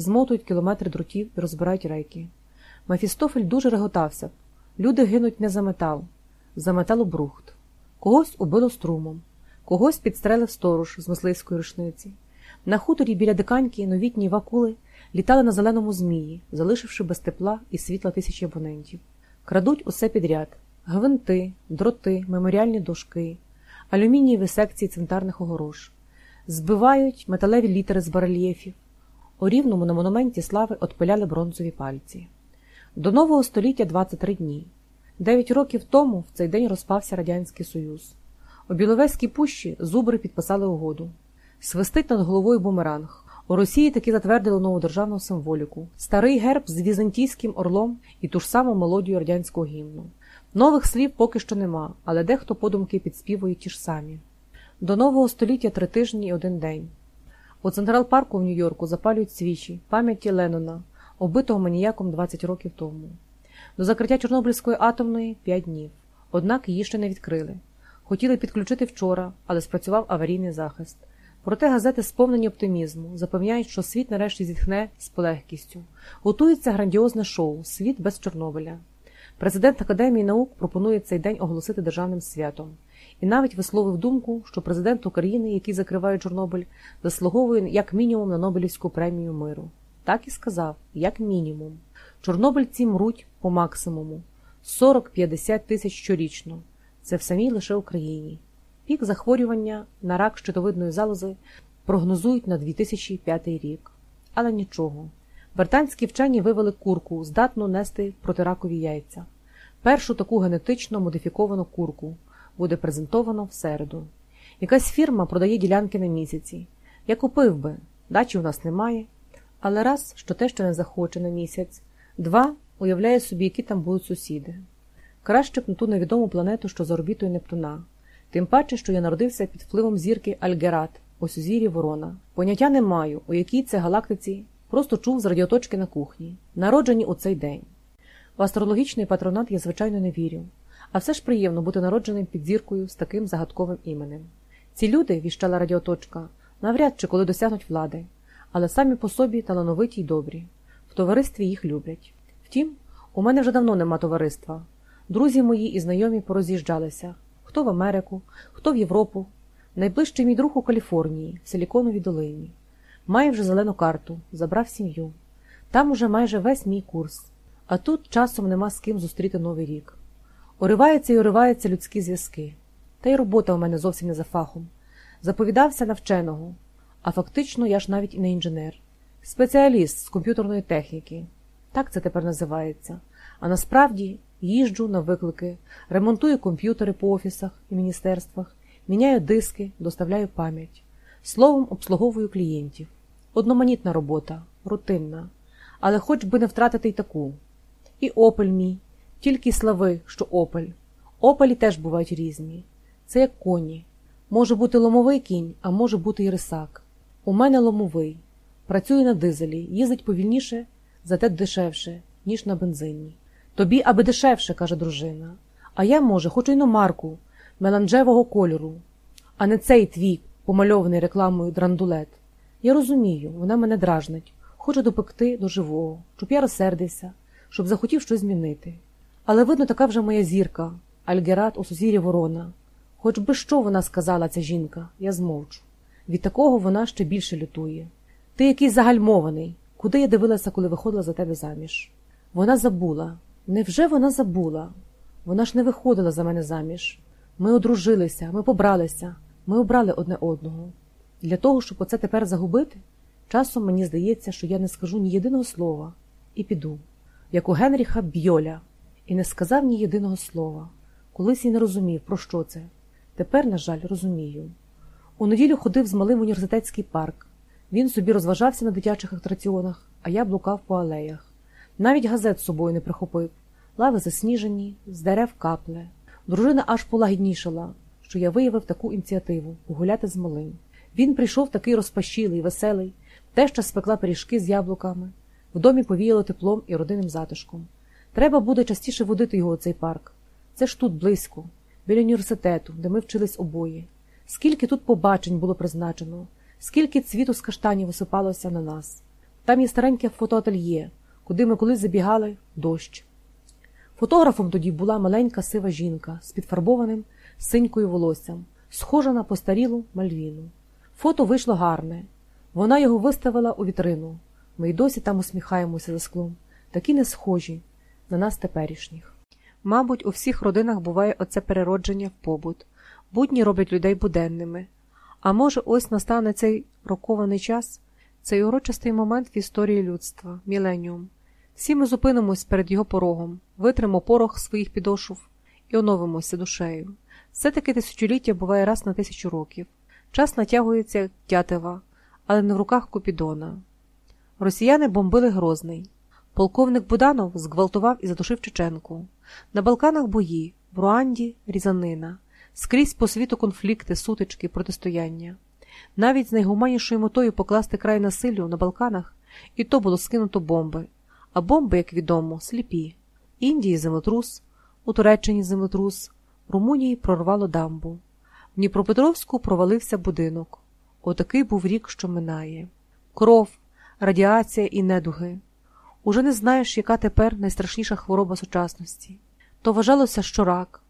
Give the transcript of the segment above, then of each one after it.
змотують кілометри дротів і розбирають рейки. Мефістофель дуже реготався. Люди гинуть не за метал, за металобрухт. Когось убило струмом, когось підстрелив сторож з мисливської рушниці. На хуторі біля диканьки новітні вакули літали на зеленому змії, залишивши без тепла і світла тисячі абонентів. Крадуть усе підряд: гвинти, дроти, меморіальні дошки, алюмінієві секції цвинтарних огорож, збивають металеві літери з барельєфів. У рівному на монументі слави отпиляли бронзові пальці. До нового століття 23 дні. Дев'ять років тому в цей день розпався Радянський Союз. У Біловезькій пущі зубри підписали угоду. Свистить над головою бумеранг. У Росії таки затвердили нову державну символіку, старий герб з візантійським орлом і ту ж саму мелодію радянського гімну. Нових слів поки що нема, але дехто подумки підспівує ті ж самі. До нового століття три тижні і один день. У Централ парку в Нью-Йорку запалюють свічі пам'яті Леннона, убитого маніяком 20 років тому. До закриття Чорнобильської атомної 5 днів. Однак її ще не відкрили. Хотіли підключити вчора, але спрацював аварійний захист. Проте газети сповнені оптимізму, запевняють, що світ нарешті зітхне з полегкістю. Готується грандіозне шоу Світ без Чорнобиля. Президент Академії наук пропонує цей день оголосити державним святом. І навіть висловив думку, що президент України, який закриває Чорнобиль, заслуговує як мінімум на Нобелівську премію миру. Так і сказав, як мінімум. Чорнобильці мруть по максимуму 40-50 тисяч щорічно. Це в самій лише Україні. Пік захворювання на рак щитовидної залози прогнозують на 2005 рік. Але нічого. Британські вчені вивели курку, здатну нести протиракові яйця. Першу таку генетично модифіковану курку буде презентовано в середу. Якась фірма продає ділянки на місяці. Я купив би, дачі у нас немає. Але раз, що те, що не захоче на місяць, два уявляє собі, які там будуть сусіди. Краще б на ту невідому планету, що за орбітою Нептуна. Тим паче, що я народився під впливом зірки Альгерат, у сузір'ї Ворона. Поняття не маю, у якій це галактиці, просто чув з радіоточки на кухні, народжені у цей день. В астрологічний патронат я, звичайно, не вірю, а все ж приємно бути народженим під зіркою з таким загадковим іменем. Ці люди, віщала радіоточка, навряд чи коли досягнуть влади, але самі по собі талановиті й добрі. В товаристві їх люблять. Втім, у мене вже давно нема товариства. Друзі мої і знайомі пороз'їжджалися хто в Америку, хто в Європу. Найближчий мій друг у Каліфорнії, в Силіконовій долині. Має вже зелену карту, забрав сім'ю. Там уже майже весь мій курс, а тут часом нема з ким зустріти новий рік. Уриваються і уриваються людські зв'язки. Та й робота у мене зовсім не за фахом. Заповідався на вченого, а фактично я ж навіть і не інженер, спеціаліст з комп'ютерної техніки. Так це тепер називається. А насправді їжджу на виклики, ремонтую комп'ютери по офісах і міністерствах, міняю диски, доставляю пам'ять. Словом, обслуговую клієнтів. Одноманітна робота, рутинна, але хоч би не втратити й таку. І опель мій, тільки слави, що опель. Опелі теж бувають різні. Це як коні. Може бути ломовий кінь, а може бути й рисак. У мене ломовий. Працює на дизелі, їздить повільніше, зате дешевше, ніж на бензині. Тобі аби дешевше, каже дружина. А я, може, хочу іномарку меланжевого кольору, а не цей твій помальований рекламою драндулет. Я розумію, вона мене дражнить, хоче допекти до живого, щоб я розсердився, щоб захотів щось змінити. Але, видно, така вже моя зірка, Альгерат у сузір'ї ворона. Хоч би що вона сказала, ця жінка, я змовчу. Від такого вона ще більше лютує. Ти якийсь загальмований, куди я дивилася, коли виходила за тебе заміж. Вона забула. Невже вона забула? Вона ж не виходила за мене заміж. Ми одружилися, ми побралися, ми обрали одне одного. Для того, щоб оце тепер загубити, часом мені здається, що я не скажу ні єдиного слова і піду, як у Генріха Бьоля, і не сказав ні єдиного слова. Колись і не розумів, про що це. Тепер, на жаль, розумію. У неділю ходив з малим в університетський парк. Він собі розважався на дитячих атраціонах, а я блукав по алеях. Навіть газет з собою не прихопив. Лави засніжені, з дерев капле. Дружина аж полагіднішала, що я виявив таку ініціативу погуляти з малим. Він прийшов такий розпашілий, веселий, теща спекла пиріжки з яблуками. В домі повіяло теплом і родинним затишком. Треба буде частіше водити його у цей парк. Це ж тут близько, біля університету, де ми вчились обоє. Скільки тут побачень було призначено, скільки цвіту з каштанів висипалося на нас. Там є стареньке фотоательє, куди ми колись забігали дощ. Фотографом тоді була маленька сива жінка з підфарбованим синькою волоссям, схожа на постарілу мальвіну. Фото вийшло гарне. Вона його виставила у вітрину. Ми й досі там усміхаємося за склом, такі не схожі на нас теперішніх. Мабуть, у всіх родинах буває оце переродження в побут. Будні роблять людей буденними. А може, ось настане цей рокований час, цей урочистий момент в історії людства, міленіум. Всі ми зупинимось перед його порогом, витримо порох своїх підошов і оновимося душею. Все-таки тисячоліття буває раз на тисячу років. Час натягується як тятива, але не в руках Купідона. Росіяни бомбили Грозний. Полковник Буданов зґвалтував і задушив Чеченку. На Балканах бої, в Руанді різанина, скрізь по світу конфлікти, сутички, протистояння. Навіть з найгуманнішою метою покласти край насиллю на Балканах і то було скинуто бомби. А бомби, як відомо, сліпі. Індії землетрус, у Туреччині землетрус, в Румунії прорвало дамбу. В Дніпропетровську провалився будинок. Отакий був рік, що минає. Кров, радіація і недуги. Уже не знаєш, яка тепер найстрашніша хвороба сучасності. То вважалося, що рак.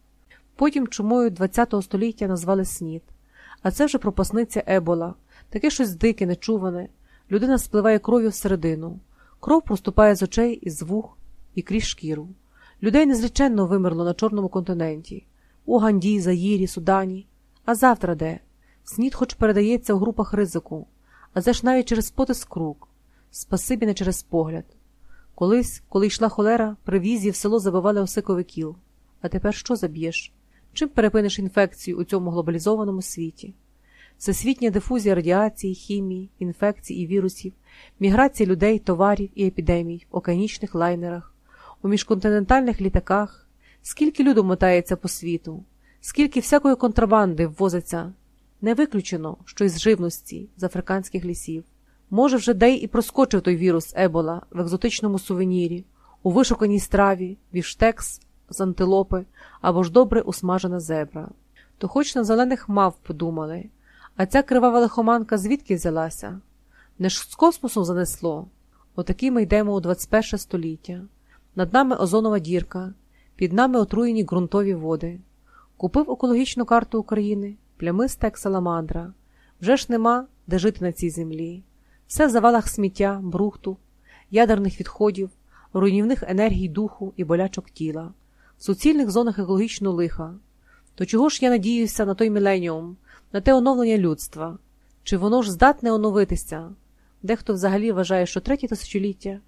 Потім чумою ХХ століття назвали снід. А це вже пропасниця ебола, таке щось дике, нечуване. Людина спливає кров'ю всередину. Кров проступає з очей із вух і крізь шкіру. Людей незліченно вимерло на Чорному континенті, у Ганді, Заїрі, Судані. А завтра де? Снід хоч передається у групах ризику, а це ж навіть через потиск рук. Спасибі не через погляд. Колись, коли йшла холера, при візі в село забивали осиковий кіл. А тепер що заб'єш? Чим перепиниш інфекцію у цьому глобалізованому світі? Всесвітня дифузія радіації, хімії, інфекцій і вірусів, міграція людей, товарів і епідемій в океанічних лайнерах, у міжконтинентальних літаках, скільки люду мотається по світу, скільки всякої контрабанди ввозиться, не виключено, що із живності з африканських лісів. Може, вже дей і проскочив той вірус Ебола в екзотичному сувенірі, у вишуканій страві, віштекс з антилопи або ж добре усмажена зебра. То хоч на зелених мав подумали, а ця кривава лихоманка звідки взялася? Не ж з космосу занесло. Отакі ми йдемо у 21 століття. Над нами озонова дірка, під нами отруєні ґрунтові води. Купив екологічну карту України, плямиста як саламандра. Вже ж нема, де жити на цій землі. Все в завалах сміття, брухту, ядерних відходів, руйнівних енергій духу і болячок тіла, в суцільних зонах екологічного лиха. То чого ж я надіюся на той міленіум, на те оновлення людства? Чи воно ж здатне оновитися? Дехто взагалі вважає, що третє тисячоліття